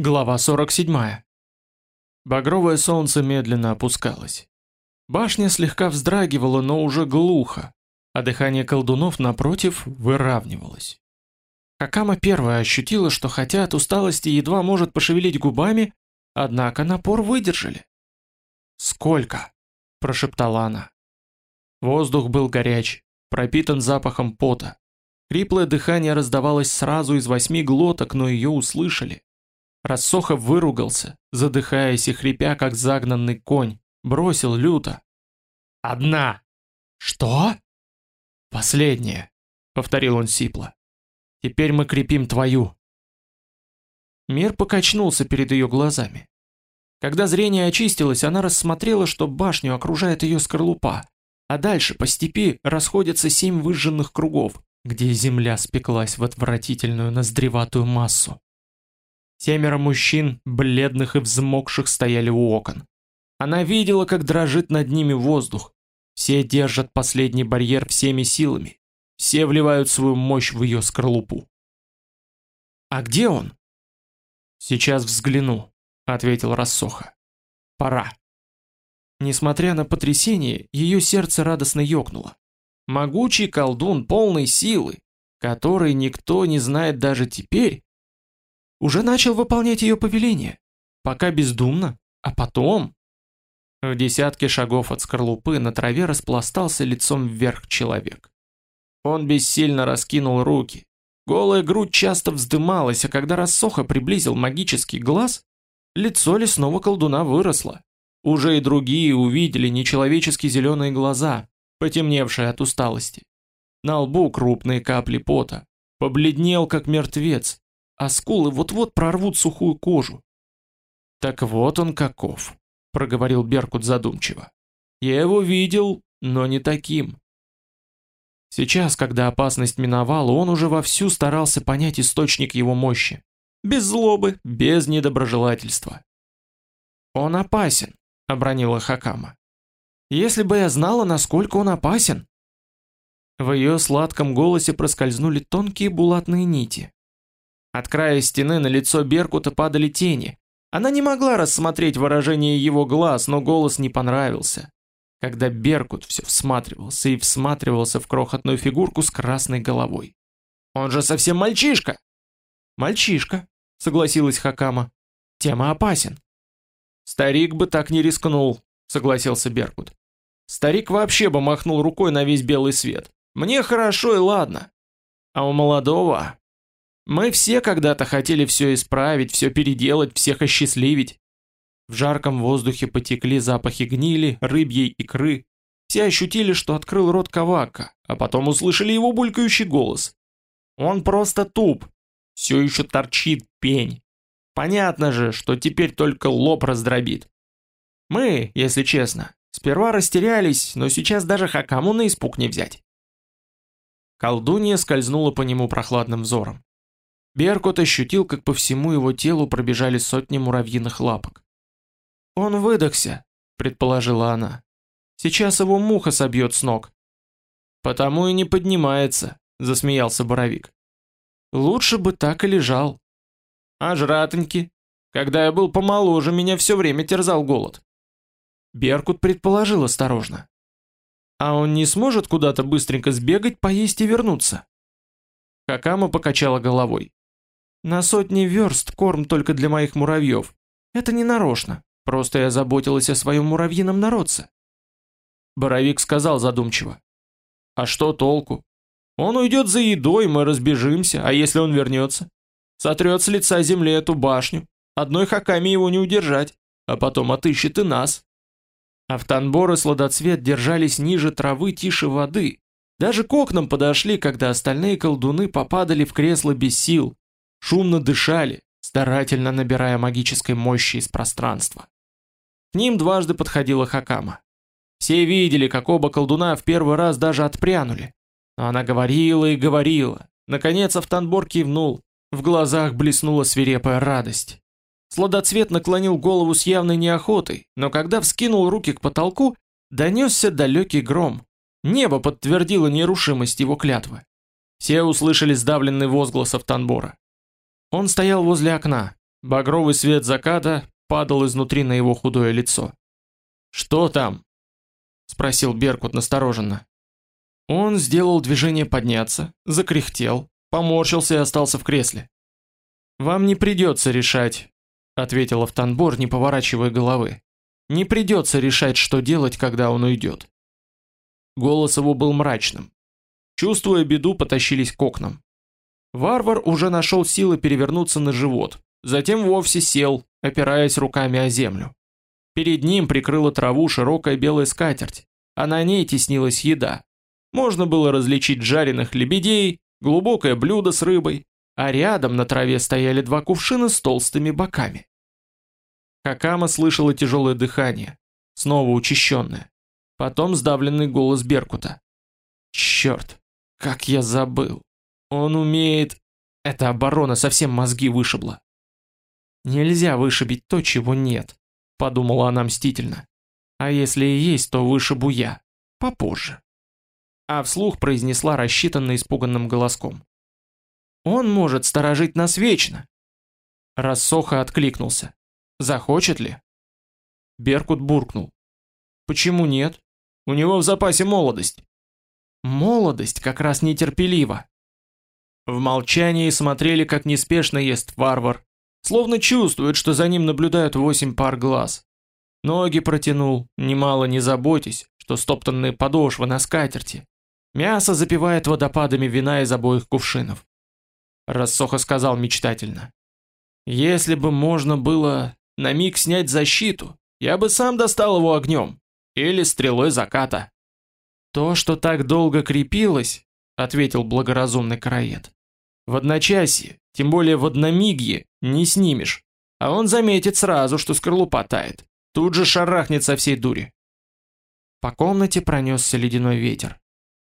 Глава 47. Багровое солнце медленно опускалось. Башня слегка вздрагивала, но уже глухо, а дыхание колдунов напротив выравнивалось. Хакама первая ощутила, что хотя от усталости едва может пошевелить губами, однако напор выдержали. «Сколько?» – прошептала она. Воздух был горяч, пропитан запахом пота. Хриплое дыхание раздавалось сразу из восьми глоток, но ее услышали. Рассохов выругался, задыхаясь и хрипя, как загнанный конь, бросил люто. «Одна!» «Что?» «Последняя», — повторил он сипло. «Теперь мы крепим твою». Мир покачнулся перед ее глазами. Когда зрение очистилось, она рассмотрела, что башню окружает ее скорлупа, а дальше по степи расходятся семь выжженных кругов, где земля спеклась в отвратительную ноздреватую массу. Семеро мужчин, бледных и взмокших, стояли у окон. Она видела, как дрожит над ними воздух. Все держат последний барьер всеми силами. Все вливают свою мощь в ее скорлупу. «А где он?» «Сейчас взгляну», — ответил Рассоха. «Пора». Несмотря на потрясение, ее сердце радостно ёкнуло. Могучий колдун полной силы, который никто не знает даже теперь, уже начал выполнять ее повеление. Пока бездумно, а потом... В десятке шагов от скорлупы на траве распластался лицом вверх человек. Он бессильно раскинул руки. Голая грудь часто вздымалась, а когда рассоха приблизил магический глаз, лицо лесного колдуна выросло. Уже и другие увидели нечеловечески зеленые глаза, потемневшие от усталости. На лбу крупные капли пота. Побледнел, как мертвец, а скулы вот-вот прорвут сухую кожу. «Так вот он каков», — проговорил Беркут задумчиво. «Я его видел, но не таким». Сейчас, когда опасность миновала, он уже вовсю старался понять источник его мощи. Без злобы, без недоброжелательства. «Он опасен», — обронила Хакама. «Если бы я знала, насколько он опасен». В ее сладком голосе проскользнули тонкие булатные нити. От края стены на лицо Беркута падали тени. Она не могла рассмотреть выражение его глаз, но голос не понравился. Когда Беркут все всматривался и всматривался в крохотную фигурку с красной головой. «Он же совсем мальчишка!» «Мальчишка», — согласилась Хакама. «Тема опасен». «Старик бы так не рискнул», — согласился Беркут. «Старик вообще бы махнул рукой на весь белый свет. Мне хорошо и ладно. А у молодого мы все когда-то хотели все исправить, все переделать, всех осчастливить. В жарком воздухе потекли запахи гнили, рыбьей икры. Все ощутили, что открыл рот Кавака, а потом услышали его булькающий голос. Он просто туп. Все еще торчит пень. Понятно же, что теперь только лоб раздробит. Мы, если честно, сперва растерялись, но сейчас даже Хакаму на испуг не взять. Колдунья скользнула по нему прохладным взором. Беркут ощутил, как по всему его телу пробежали сотни муравьиных лапок. «Он выдохся», — предположила она. «Сейчас его муха собьет с ног». «Потому и не поднимается», — засмеялся Боровик. «Лучше бы так и лежал». «А жратоньки? Когда я был помоложе, меня все время терзал голод». Беркут предположил осторожно. «А он не сможет куда-то быстренько сбегать, поесть и вернуться?» Хакама покачала головой. На сотни верст корм только для моих муравьев. Это не нарочно, просто я заботилась о своем муравьином народце. Боровик сказал задумчиво. А что толку? Он уйдет за едой, мы разбежимся, а если он вернется? Сотрет с лица земли эту башню, одной хаками его не удержать, а потом отыщет и нас. Автанбор и сладоцвет держались ниже травы тише воды. Даже к окнам подошли, когда остальные колдуны попадали в кресло без сил, шумно дышали, старательно набирая магической мощи из пространства. К ним дважды подходила Хакама. Все видели, как оба колдуна в первый раз даже отпрянули. Но она говорила и говорила. Наконец Автанбор кивнул. В глазах блеснула свирепая радость. Сладоцвет наклонил голову с явной неохотой, но когда вскинул руки к потолку, донесся далекий гром. Небо подтвердило нерушимость его клятвы. Все услышали сдавленный возглас Автанбора. Он стоял возле окна. Багровый свет заката падал изнутри на его худое лицо. «Что там?» — спросил Беркут настороженно. Он сделал движение подняться, закряхтел, поморщился и остался в кресле. «Вам не придется решать», — ответил Автанбор, не поворачивая головы. «Не придется решать, что делать, когда он уйдет». Голос его был мрачным. Чувствуя беду, потащились к окнам. Варвар уже нашел силы перевернуться на живот, затем вовсе сел, опираясь руками о землю. Перед ним прикрыла траву широкая белая скатерть, а на ней теснилась еда. Можно было различить жареных лебедей, глубокое блюдо с рыбой, а рядом на траве стояли два кувшина с толстыми боками. Хакама слышала тяжелое дыхание, снова учащенное. Потом сдавленный голос Беркута. «Черт, как я забыл! Он умеет...» Эта оборона совсем мозги вышибла. «Нельзя вышибить то, чего нет», — подумала она мстительно. «А если и есть, то вышибу я. Попозже». А вслух произнесла рассчитанно испуганным голоском. Он может сторожить нас вечно. Рассоха откликнулся. Захочет ли? Беркут буркнул. Почему нет? У него в запасе молодость. Молодость как раз нетерпелива. В молчании смотрели, как неспешно ест варвар, словно чувствует, что за ним наблюдают восемь пар глаз. Ноги протянул, немало не заботясь, что стоптанные подошвы на скатерти. Мясо запивает водопадами вина из обоих кувшинов. Рассоха сказал мечтательно. Если бы можно было на миг снять защиту, я бы сам достал его огнем. Или стрелой заката. То, что так долго крепилось, ответил благоразумный караед. В одночасье, тем более в одномигье, не снимешь. А он заметит сразу, что скорлупа тает. Тут же шарахнет со всей дури. По комнате пронесся ледяной ветер.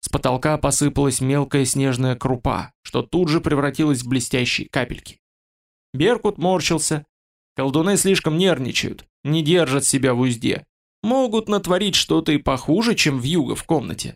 С потолка посыпалась мелкая снежная крупа, что тут же превратилась в блестящие капельки. Беркут морщился. Колдуны слишком нервничают, не держат себя в узде. Могут натворить что-то и похуже, чем в юго в комнате.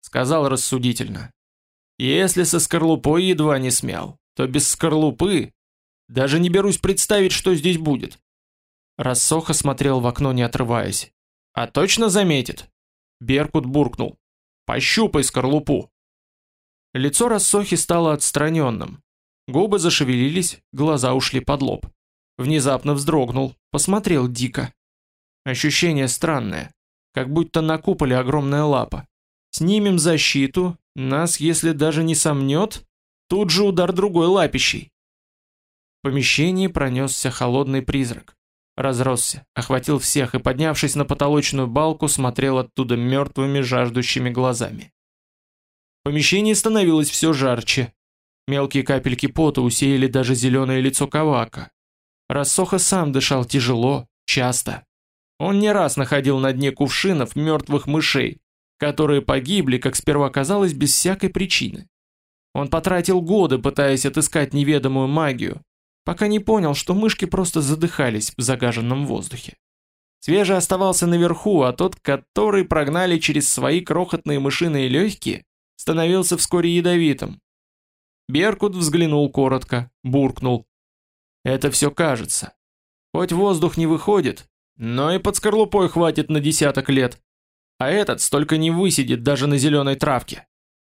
Сказал рассудительно. Если со скорлупой едва не смял, то без скорлупы даже не берусь представить, что здесь будет. Рассоха смотрел в окно, не отрываясь. А точно заметит? Беркут буркнул. Пощупай скорлупу. Лицо Рассохи стало отстраненным. Губы зашевелились, глаза ушли под лоб. Внезапно вздрогнул, посмотрел дико. Ощущение странное, как будто на куполе огромная лапа. Снимем защиту, нас, если даже не сомнет, тут же удар другой лапищей. В помещении пронесся холодный призрак разросся, охватил всех и, поднявшись на потолочную балку, смотрел оттуда мертвыми жаждущими глазами. В помещении становилось все жарче. Мелкие капельки пота усеяли даже зеленое лицо Кавака. Рассоха сам дышал тяжело, часто. Он не раз находил на дне кувшинов мертвых мышей, которые погибли, как сперва казалось, без всякой причины. Он потратил годы, пытаясь отыскать неведомую магию, пока не понял, что мышки просто задыхались в загаженном воздухе. Свежий оставался наверху, а тот, который прогнали через свои крохотные мышиные легкие, становился вскоре ядовитым. Беркут взглянул коротко, буркнул. Это все кажется. Хоть воздух не выходит, но и под скорлупой хватит на десяток лет. А этот столько не высидит даже на зеленой травке.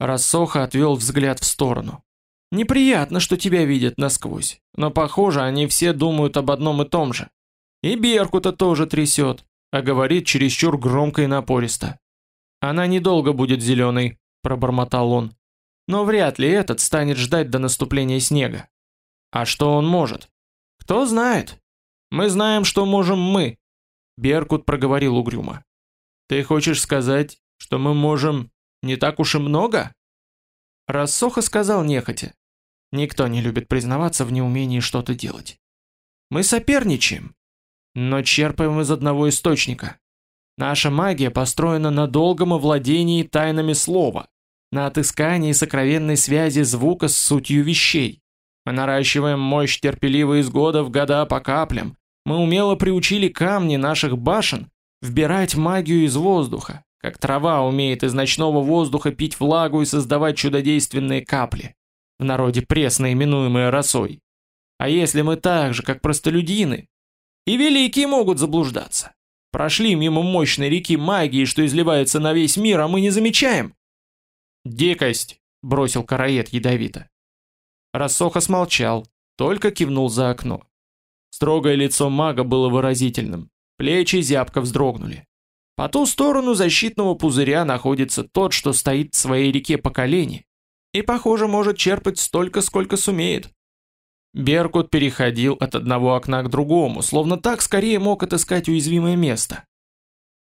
Рассоха отвел взгляд в сторону. Неприятно, что тебя видят насквозь, но похоже, они все думают об одном и том же. И Беркута тоже трясет, а говорит чересчур громко и напористо. Она недолго будет зеленой, пробормотал он. Но вряд ли этот станет ждать до наступления снега. А что он может? Кто знает? Мы знаем, что можем мы. Беркут проговорил угрюмо. Ты хочешь сказать, что мы можем не так уж и много? Рассоха сказал нехотя. Никто не любит признаваться в неумении что-то делать. Мы соперничаем, но черпаем из одного источника. Наша магия построена на долгом овладении тайнами слова, на отыскании сокровенной связи звука с сутью вещей. Мы наращиваем мощь терпеливо из года в года по каплям. Мы умело приучили камни наших башен вбирать магию из воздуха, как трава умеет из ночного воздуха пить влагу и создавать чудодейственные капли в народе пресно именуемое росой. А если мы так же, как простолюдины? И великие могут заблуждаться. Прошли мимо мощной реки магии, что изливается на весь мир, а мы не замечаем. Дикость, бросил караед ядовито. Рассоха смолчал, только кивнул за окно. Строгое лицо мага было выразительным, плечи зябко вздрогнули. По ту сторону защитного пузыря находится тот, что стоит в своей реке по колени, и, похоже, может черпать столько, сколько сумеет. Беркут переходил от одного окна к другому, словно так скорее мог отыскать уязвимое место.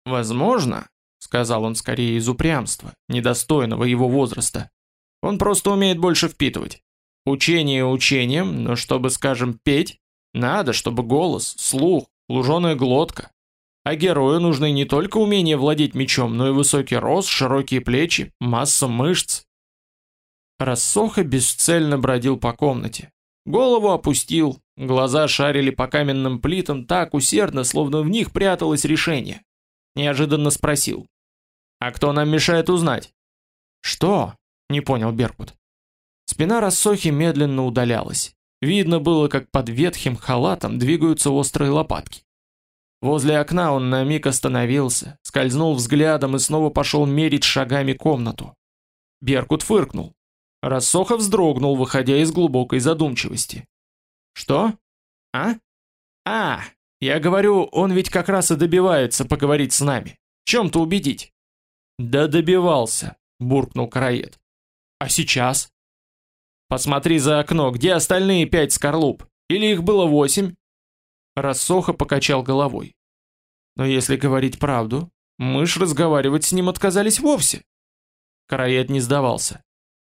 «Возможно», — сказал он скорее из упрямства, недостойного его возраста, — «он просто умеет больше впитывать. Учение учением, но чтобы, скажем, петь, надо, чтобы голос, слух, луженая глотка. А герою нужны не только умение владеть мечом, но и высокий рост, широкие плечи, масса мышц. Рассоха бесцельно бродил по комнате. Голову опустил, глаза шарили по каменным плитам так усердно, словно в них пряталось решение. Неожиданно спросил. «А кто нам мешает узнать?» «Что?» — не понял Беркут. Спина Рассохи медленно удалялась. Видно было, как под ветхим халатом двигаются острые лопатки. Возле окна он на миг остановился, скользнул взглядом и снова пошел мерить шагами комнату. Беркут фыркнул. Рассоха вздрогнул, выходя из глубокой задумчивости. «Что? А? А, я говорю, он ведь как раз и добивается поговорить с нами. Чем-то убедить». «Да добивался», — буркнул Караед. «А сейчас?» Посмотри за окно, где остальные пять скорлуп? Или их было восемь?» Рассоха покачал головой. «Но если говорить правду, мы ж разговаривать с ним отказались вовсе». Караед не сдавался.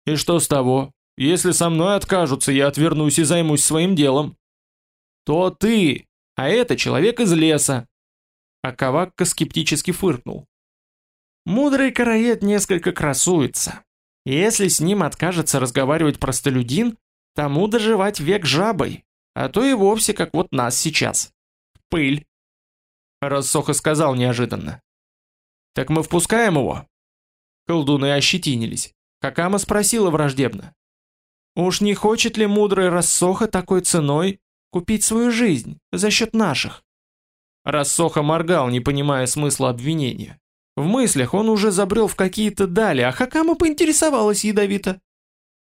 «И что с того? Если со мной откажутся, я отвернусь и займусь своим делом». «То ты, а это человек из леса». А Кавакка скептически фыркнул. Мудрый караед несколько красуется. Если с ним откажется разговаривать простолюдин, тому доживать век жабой, а то и вовсе как вот нас сейчас. Пыль. Рассоха сказал неожиданно. Так мы впускаем его? Колдуны ощетинились. Какама спросила враждебно. Уж не хочет ли мудрый Рассоха такой ценой купить свою жизнь за счет наших? Рассоха моргал, не понимая смысла обвинения. В мыслях он уже забрел в какие-то дали, а Хакама поинтересовалась ядовито.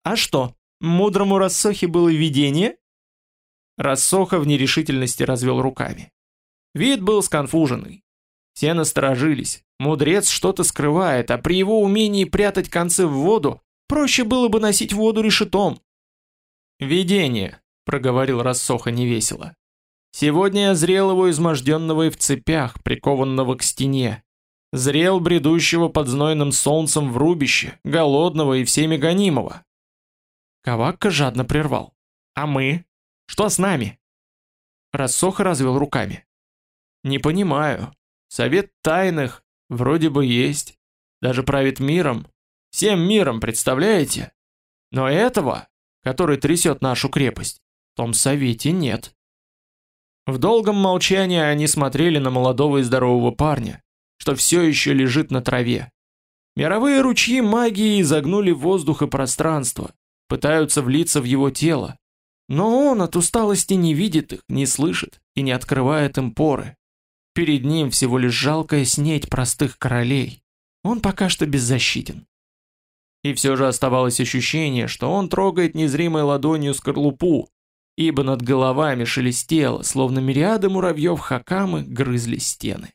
«А что, мудрому Рассохе было видение?» Рассоха в нерешительности развел руками. Вид был сконфуженный. Все насторожились. Мудрец что-то скрывает, а при его умении прятать концы в воду проще было бы носить воду решетом. «Видение», — проговорил Рассоха невесело. «Сегодня я зрел его изможденного и в цепях, прикованного к стене. Зрел бредущего под знойным солнцем в рубище, голодного и всеми гонимого. Кавакка жадно прервал. «А мы? Что с нами?» Рассоха развел руками. «Не понимаю. Совет тайных вроде бы есть. Даже правит миром. Всем миром, представляете? Но этого, который трясет нашу крепость, в том совете нет». В долгом молчании они смотрели на молодого и здорового парня, что все еще лежит на траве. Мировые ручьи магии изогнули воздух и пространство, пытаются влиться в его тело. Но он от усталости не видит их, не слышит и не открывает им поры. Перед ним всего лишь жалкая снеть простых королей. Он пока что беззащитен. И все же оставалось ощущение, что он трогает незримой ладонью скорлупу, ибо над головами шелестело, словно мириады муравьев хакамы грызли стены.